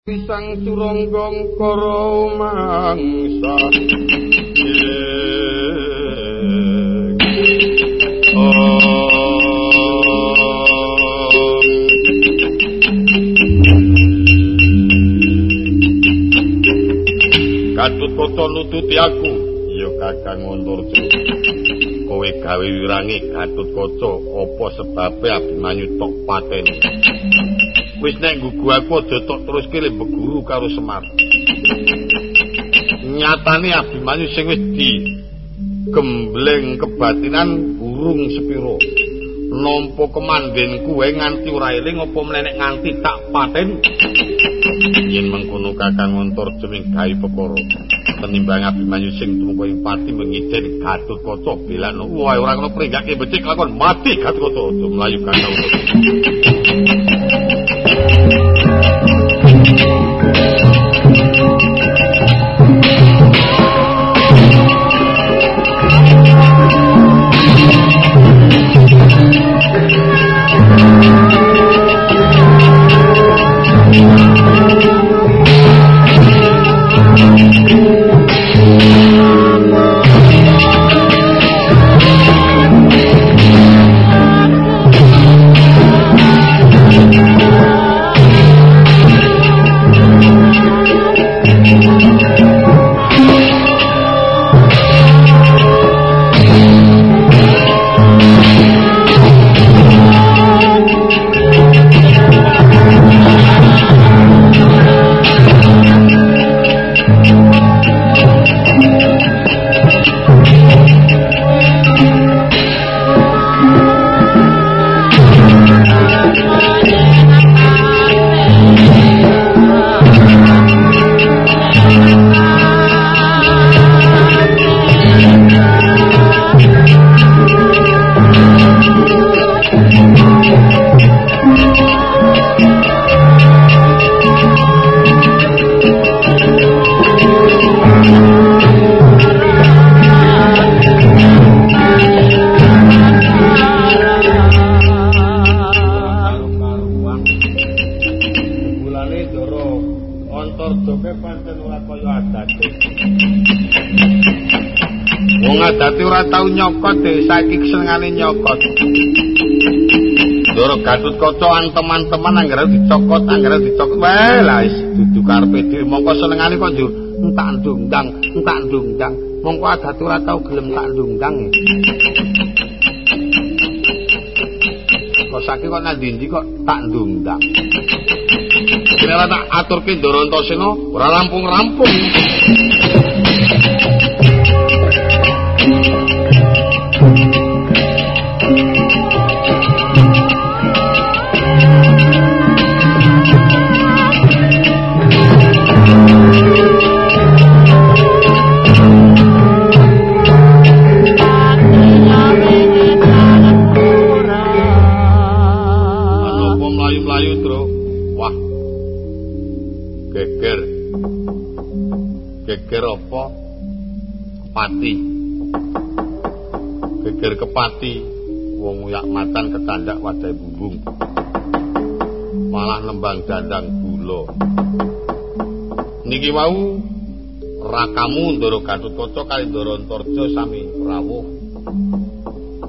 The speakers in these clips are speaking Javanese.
pisang suronggong karo mangsa. Katut kota nututi aku. Ya kakang ngontor Kowe gawe wirangi katut kota Apa sebabnya Abimanyu tok paten Wis nek gugu aku aja tok terus kile beguru karo Semar. Nyatane Abimanyu sing wis di gembleng kebatinan burung sepiro. Nampa kemanden kuwe nganti ora eling apa mlenek nganti tak paten. Yen mengkono Kakang Ngontor jeming gawe perkara penimbang Abimanyu sing tumeka ing pati mengiden Gatut Kaca belano. Wah ora kena pringgake becik lakon mati Gatut Kaca mlayu Kakang Kocoan teman-teman anggere dicokot anggere dicokot. Wae lah dudu karepe dhewe. Mongko senengane kok njur entak ndungdang entak ndungdang. Mongko adat ora tau gelem tak ndungdang kok saiki kok nang ndi kok tak ndungdang? Kira tak aturke Ndoro Antasena ora rampung-rampung. Kepati. Geger kepati wong uyak matan kecandak wadai bumbung. Malah nembang dandang gula. Niki mau rakamu ndoro gatut kaca kali ndoro antarja sami rawuh.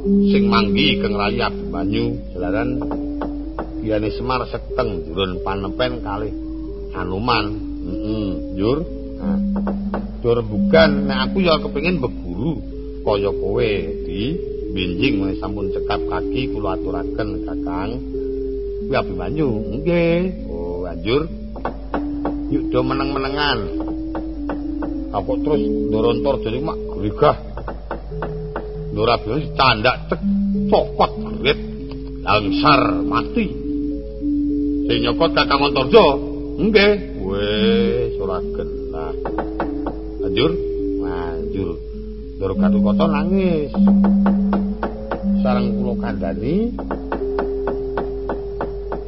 Sing manggi keng raya banyu jalaran. Biyane semar seteng jurun panepen kali hanuman. Heeh mm -mm, jur. Do rembugan nek aku ya kepengin beguru kaya kowe di. Binjing menawi sampun cekap kaki kula aturaken Kakang. Kuwi Abimanyu nggih. Oh anjur. Yuk do meneng-menengan. Aku terus ndorontor jadi mak grigah Nora biasa candak cek cokot grit langsar mati. Sing nyokot Kakang Antarja nggih. Weh suragen lah Anjur, manjur. Ndoro Gatotkaca nangis. Sareng kula kandhani.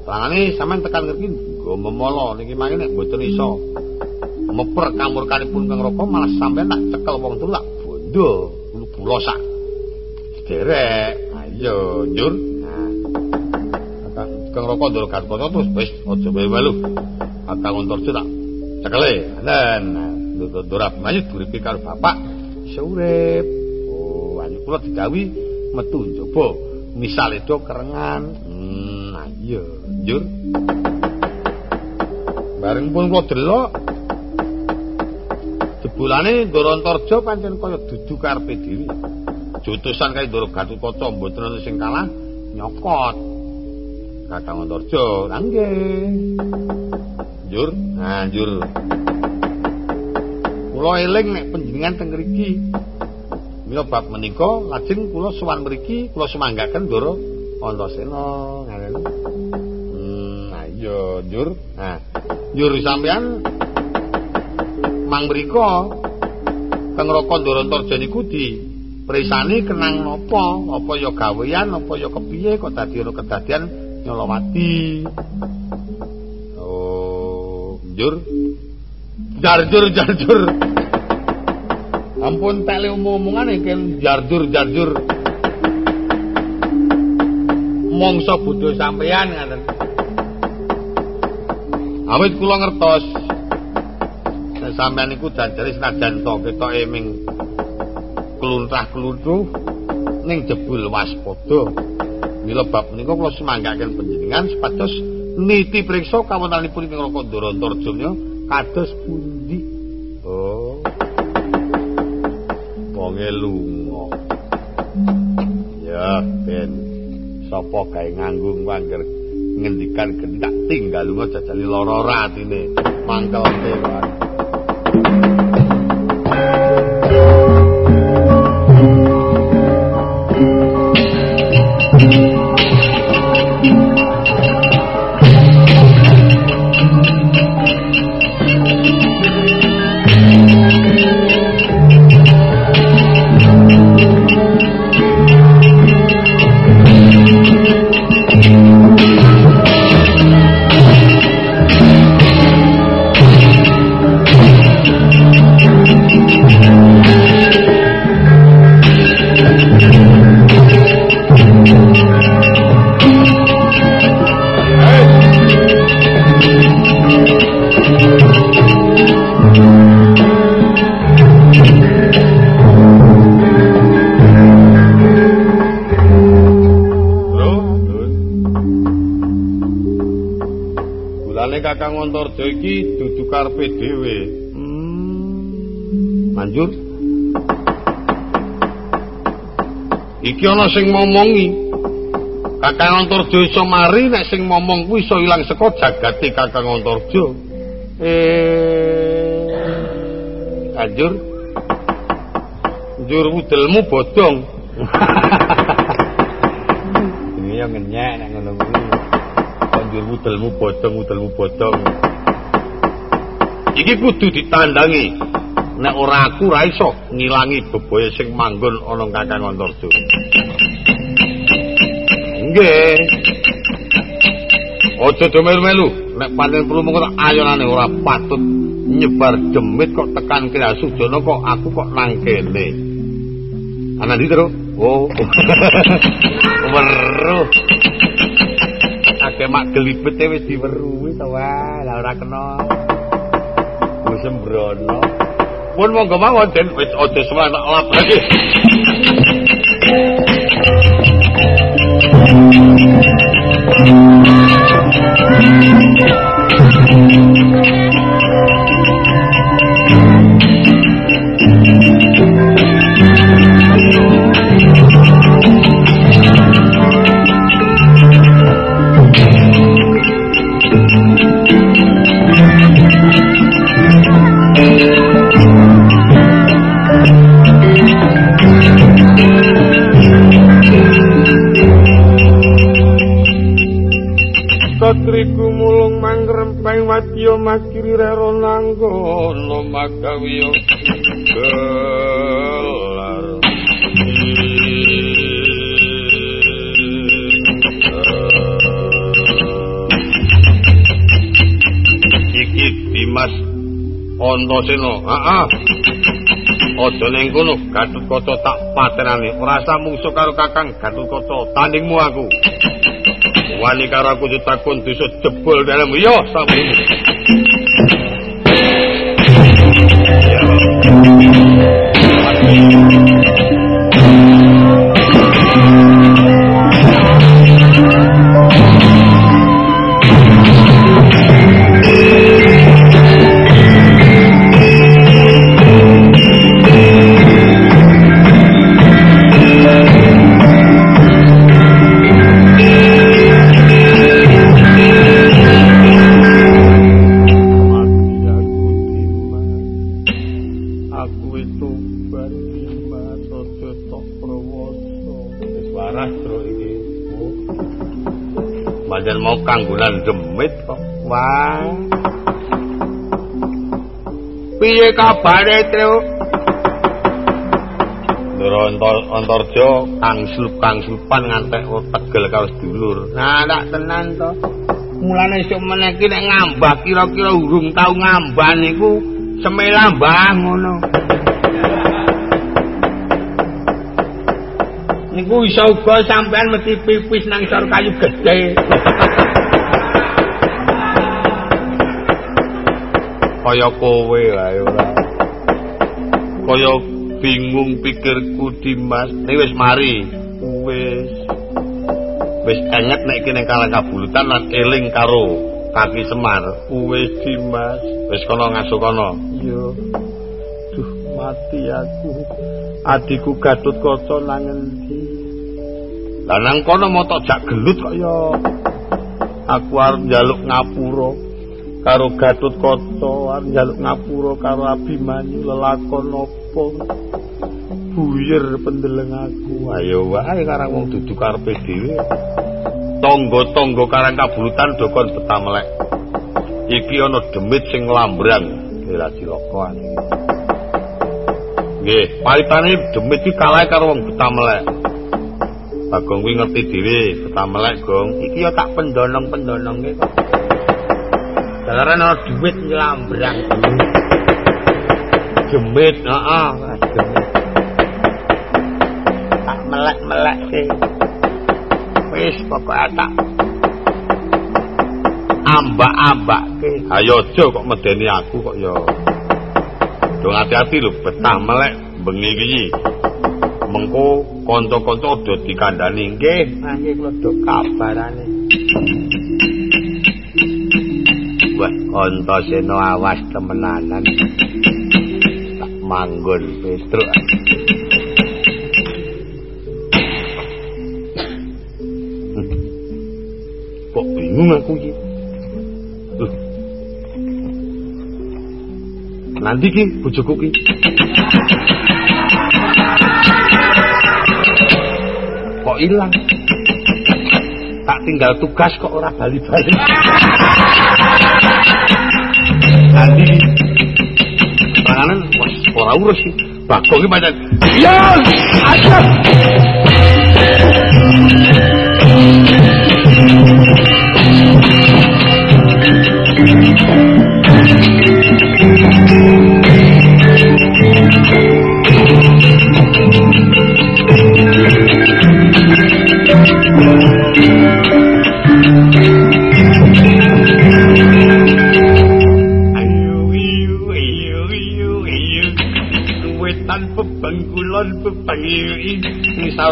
Tangane sampean tekan ngerti nggo memolo niki mangke nek mboten iso meper kamurkanipun Kang Raka malah sampean tak cekel wong tulak bondo kulo bulosak. Derek. Ayo, njur. Nah. Kang Raka Ndoro Gatotkaca terus wis aja wae. Kakang Antarja tak cekele. Dan ndoro ayu duripe karo bapak surip. Oh, ayo kula digawi metu njaba. Misale do kerengan. Hmm, ayo, njur. Bareng pun kula delok jebulane Antarja pancen kaya dudu karepe dhewe. Jotosan kaya Ndoro Gatotkaca mboten ana sing kalah nyokot. Kakang Antarja, nggih. Njur, nah njur. Kula eling nek panjenengan teng mriki. Mila bab menika lajeng kula sowan mriki kula semanggaken Ndoro Antasena. Ngaten hmm ayo njur. Nah njur sampean mang mriko teng Raka Ndoro Antarja niku di Prisane kenang napa apa ya gawean apa ya kepiye kok dadi ana kedadian nyolowati. Oh njur jarjur jarjur ampun tele omong-omongan iki jarjur jarjur mongso bodho sampean ngaten. Awit kula ngertos. Sampean iku janjare senajan to ketok eming kluntah-kluntuh ning jebul waspada. Mila bab menika kula semanggaken panjenengan supados niti priksa kawontenanipun ing Rakandara Antarja kados pundi wonge lunga. Ya ben sapa gawe nganggung wangger ngendikan gendak tinggal lunga jajali lara ratine mangkel dewan Antarja iki dudu karepe dhewe. Hmm. Manjur. Iki ana sing ngomongi. Kakang Antarja iso mari nek sing ngomong kuwi iso ilang saka jagate Kakang Antarja. Eh. Manjur. Njur wudelmu bodong. Ini yang ngenyek nek ngono kuwi. Banjur wudelmu bodong wudelmu bodong iki kudu ditandangi. Nek ora aku ra iso ngilangi bebaya sing manggon ana Kakang Antarja nggih. Aja do melu nek pancen perlu mung ayonane ora patut nyebar demit kok tekan kira sujana kok aku kok nang kene. Ana ndi terus. Oh. Weruh akeh mak gelibet e wis diweruhi to wae la ora kena. Wis sembrono. Pun monggo mawon den. Wis aja semangat lap. lagi Satriku Antasena heeh Aja ning kono Gatotkaca tak patenane ora samungsu karo Kakang Gatotkaca tandingmu aku. Wani karo aku ditakon desa jebol dalam iya sampeyan Piye kabare, Tru? Ndur Antarja kang slup kang slupan ngantek tegel karo sedulur. Nah, tak tenan to. Mulane esuk meneh iki nek ngambah kira-kira urung tau ngambah niku semelambah ngono. Niku iso uga sampean mesti pipis nang sor kayu gedhe. Kaya kowe wae ora. Kaya bingung pikirku Dimas. Ning wis mari. Wis. Wis enget nek kene kalah kabulutan lan eling karo kaki Semar. Wis Dimas. Wis kono ngasuh kono. Iya. Duh, mati aku. Adiku Gatut Kaca nang endi? Lah nang kono moto jak gelut kok ya. Aku arep njaluk ngapura karo Gatut Kaca, arep njaluk ngapura karo Abimanyu lelakon apa? Buyer pendeleng aku. Ayo wae karang wong dudu karepe dhewe. Tangga-tangga karang kabulutan dokon betamelek. Iki ana demit sing lambrang, ora cilaka Nggih, paritane demit iki kalah karo wong betamelek. Bagong kuwi ngerti dhewe, betamelek, Gong. Iki ya tak pendonong-pendonongke kok. Dalaran ana dhuwit nylambrang. Demit, heeh, Tak melek-melek sih. Wis pokoke tak ambak-ambak ke. Ayo aja kok medeni aku kok ya. Dong hati-hati lho, betah melek bengi iki. Mengko kanca-kanca aja dikandani nggih. Nggih kula do kabarane. Wah, Antasena awas temenanan. Tak manggon Petruk. Kok bingung aku iki? Nanti ki bojoku ki. Kok ilang? Tak tinggal tugas kok ora bali-bali. tadi. Panganan wah ora urus sih. Bakok iki pancen ya ajak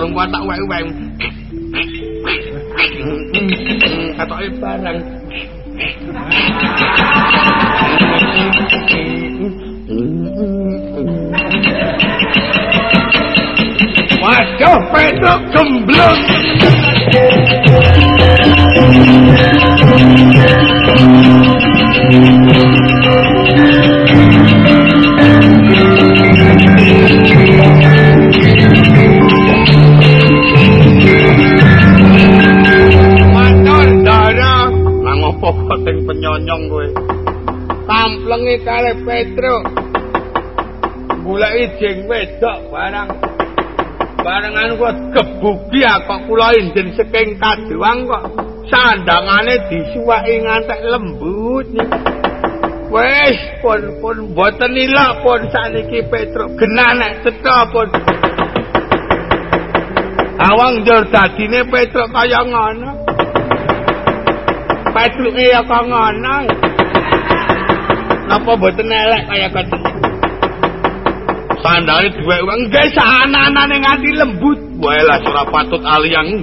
sarung kuwi tak wewe. Katoke barang. Tamplenge kare Petro. Mulai jeng wedok barang. Barengan kok gebuki kok kula injen saking kaduang kok sandangane disuwaki ngantek lembut. Wes pun pun boten ilok pun saniki Petro genanek cetha pun. Awang jur dadine Petro kaya ngono. Petruke ya kok ngono. Napa mboten elek kaya ngoten? Sandale duwe wong nggih sananane nganti lembut. Wae lah ora patut aliyang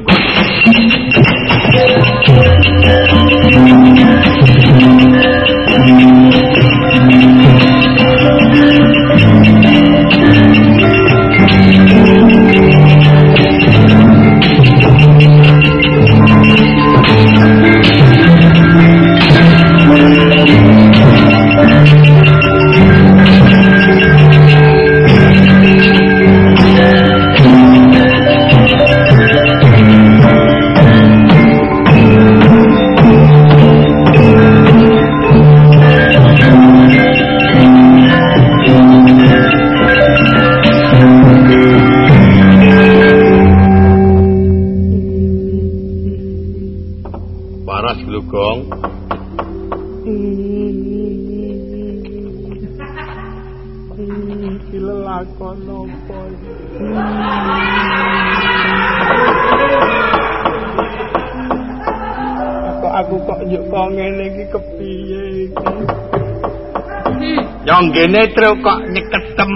Truk kok nyeketem.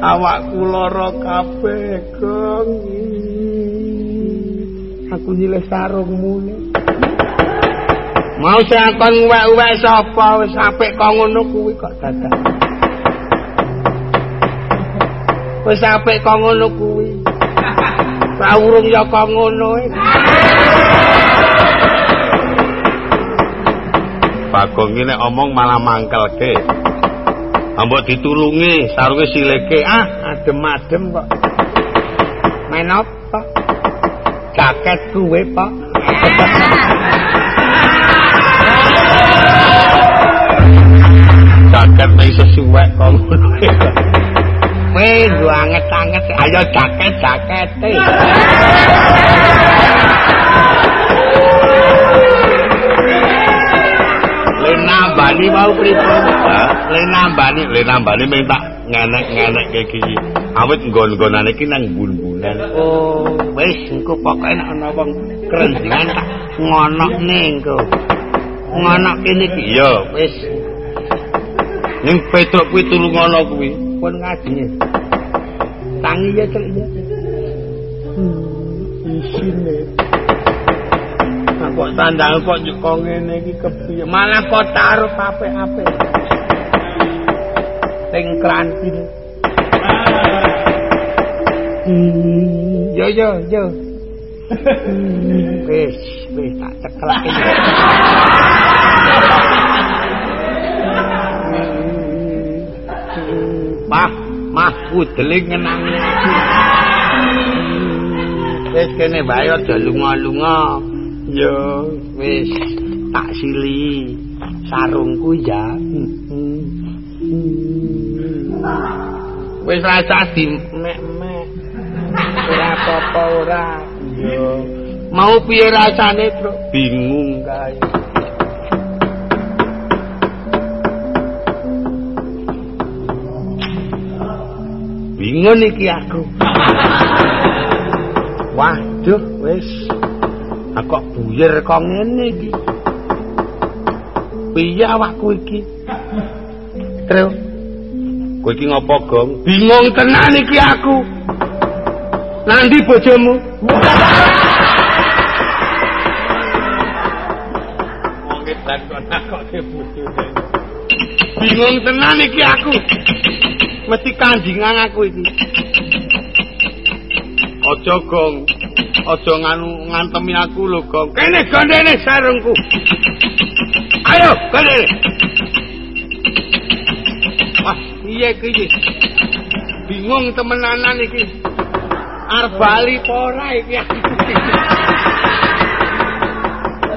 awakku lara kabeh gong aku nyilih sarungmu mau sakon wek-wek sapa? Wis apik kok ngono kuwi kok dadak. Wis apik kok ngono kuwi. Kawurung ya kok ngono Bagong ini omong malah mangkelke. Ambo ditulungi sarunge sileke ah adem-adem kok. Main apa? Jaket kuwe, Pak. Jaket nek iso suwek kok ngono. Weh, lu anget-anget. Ayo jaket-jakete. Nambani mau pripun? Le nambani, le nambani minta ngenek-ngenek kayak gini. Awit nggon-nggonane iki nang bun-bunan. Oh, wis engko pokoke nek ana wong kerenjengan tak ngonokne engko. Ngonok kene iki. Iya, Wis ning Petruk kuwi tulung ngono kuwi. pun ngaji. Tangi ya cek ya. Hmm, isine. Kok tandang kok kok ngene iki kepiye? Malah kok taruh apik-apik. Sing kranti. Hmm, yo yo yo. Wis, wis tak ceklek iki. Mah, mah kudeling ngenangi. Wis kene bae aja lunga-lunga. Yo, Wis tak sili sarungku ya. Wis rasa di mek-mek. Ora apa-apa ora. Yo. Mau piye rasane, Bro? Bingung kae. Bingung iki aku. Waduh, wis. Aku kok buyer kok ngene iki. Piye awakku iki? Terus Kowe iki ngopo, Gong? Bingung tenan iki aku. Nandi bojomu? Wong takon kok bojone. Bingung tenan iki aku. Mesti kanjingan aku iki. Aja, Gong. Aja nganu ngantemi aku lho, Gong. Kene gondene sarungku. Ayo, gondene. Wah, iya iki. Bingung temenanan iki. Arep bali apa ora iki.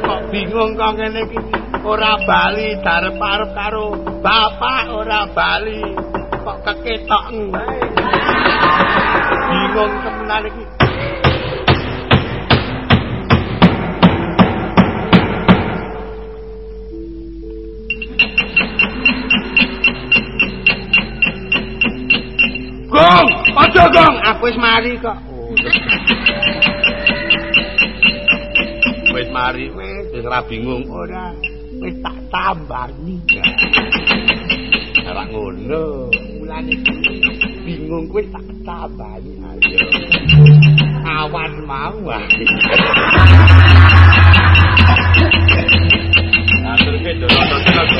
Kok bingung kok ngene iki. Ora bali darep-arep karo bapak ora bali. Kok keketok wae. Bingung temenan iki. Aja gong, aku wis mari kok. Wis mari wis wis ora bingung ora. Wis tak tambani. Ora ngono, mulane bingung kuwi tak tambani ayo. Awan mau ah. Atur ke dono-dono.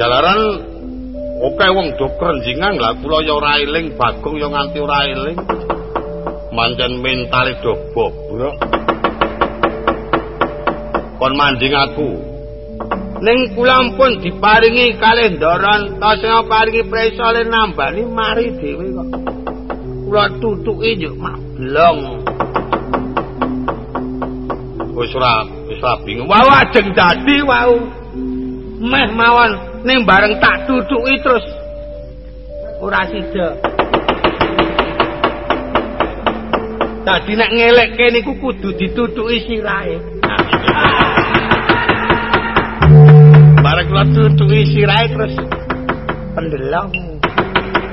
Jalaran oke wong do krenjingan lah kula ya ora eling Bagong ya nganti ora eling. Manjen mentale do bobrok. kon manding aku. Ning kula pun diparingi kalih ndoron, ta sing paringi presa le nambani mari dhewe kok. Kula tutuki yo mablong. Wis ora wis bingung. Wau ajeng dadi wau. Meh mawon ning bareng tak tutuki terus ora sida. Dadi nek ngelekke niku kudu ditutuki sirahe. Bareng kula tutuki sirahe terus pendelong.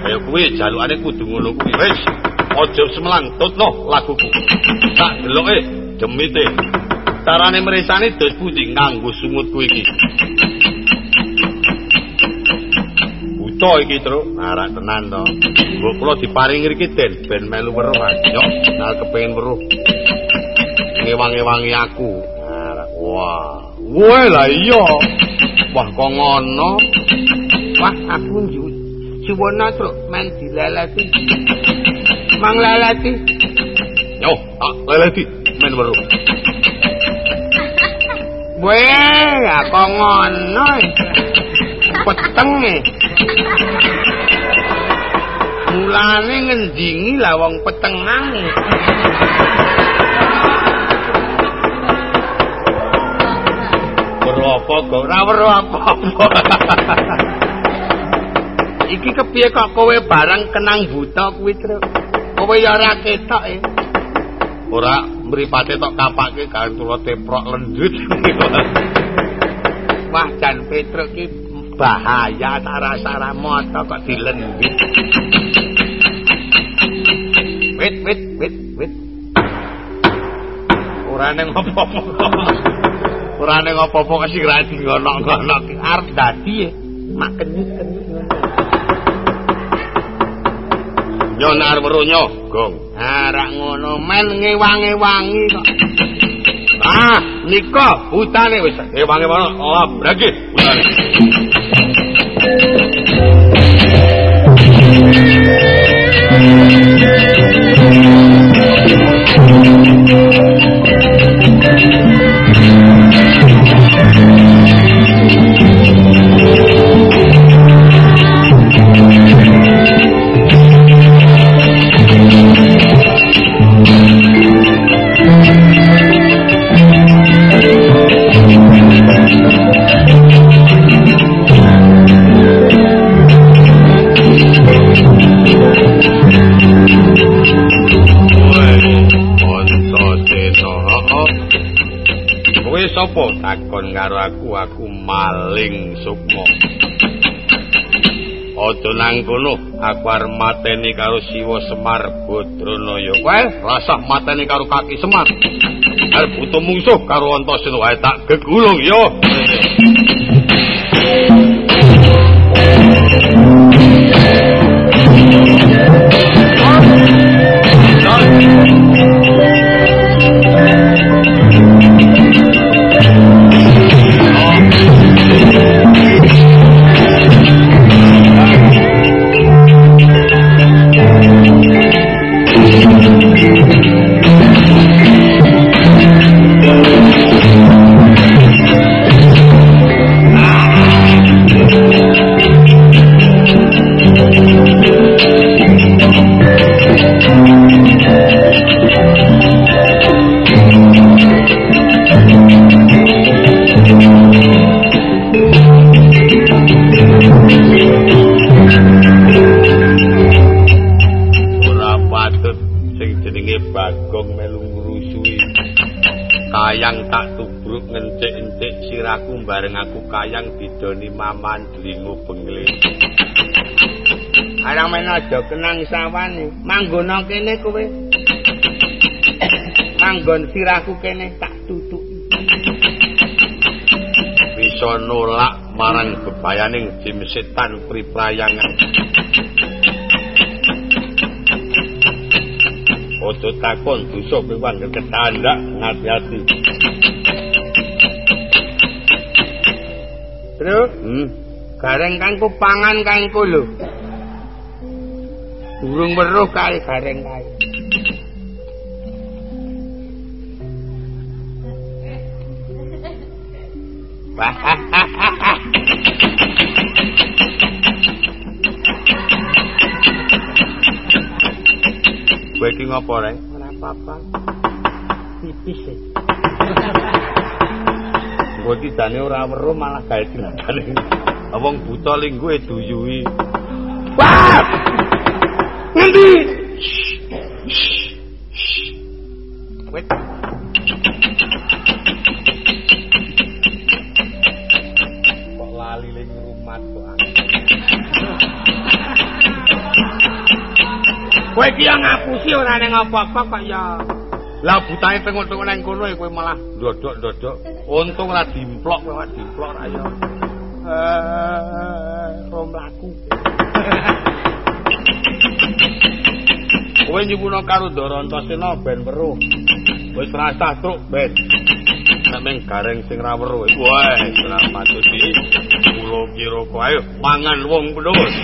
Ayo kuwi jalukane kudu ngono kuwi. Wis, aja semelang tutno laguku. Tak deloke demite. Carane mresane dos pundi nganggo sumutku iki. Buta iki tru arak tenan to. Mbok kula diparingi iki den ben melu weruh yo nah kepengin weruh. Ngewangi-wangi aku. Arak wah. Wah lah iya. Wah kok ngono? Wah aku jiwana tru men dileleti. Mang leleti. Yo tak leleti. Men weruh. Weh, kok ngono? Peteng. Mulane ngendingi lah wong petengang. Weruh apa ora weruh apa-apa. Iki kepiye kok kowe barang kenang buta kuwi, Truk? Kowe ya ora ketok e. Ora mripate tok kapake karo teprok lendut. Wah, jan Petruk iki bahaya sara-sara moto kok dilendit wit wit wit wit. Ora ning apa-apa. Ora ning apa-apa kasih ra ngono-ngono arep dadi mak kenyit-kenyit nyonar merunyo gong arak ngono. Men ngewangi-wangi kok. Ah nika hutane wis. Ngewangi-wangi oh bragi. sapa kono aku arep mateni karo Siwa Semar Badranaya kowe rasah mateni karo kaki Semar. Arep butuh mungsuh karo Antasena wae tak gegulung yo Aja kenang sawane, manggono kene kowe. Manggon sirahku kene tak tutuk. Bisa nolak marang bebayaning jim setan priprayangan. Ojo takon dosa kowe ketandak ngati-ati. Lho, hmm. gareng kangku pangan kangku lho. Burung weruh kae gareng kae. Kowe iki ngopo, Rek? Ora apa-apa. Tipis e. Kowe iki jane ora weruh malah gawe diladani. Wong buta linggo e duyui. Wah! Ngendi? Wait. Kok lali ling rumat kok. Kowe iki yang ngapusi ora ning apa-apa kok ya. Lah butane tengok-tengok nang kono kowe malah ndodok-ndodok. Untung ora dimplok kowe ora dimplok ra ya. Eh, rom laku. Kowe nyuwuna karo Ndara Antasena ben weruh. Wis rasah truk ben. Nek meng gareng sing ra weruh. Wah, selamat iki. Kula kira ayo mangan wong pedhus.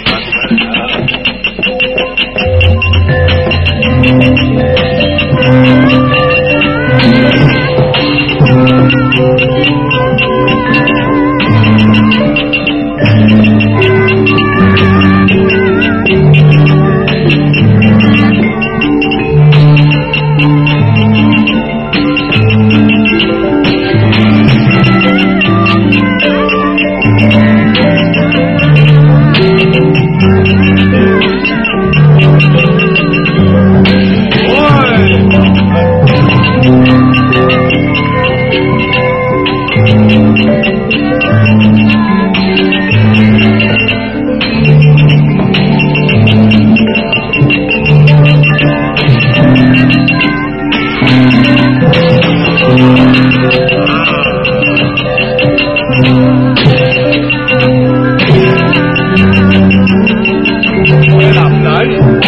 Bye.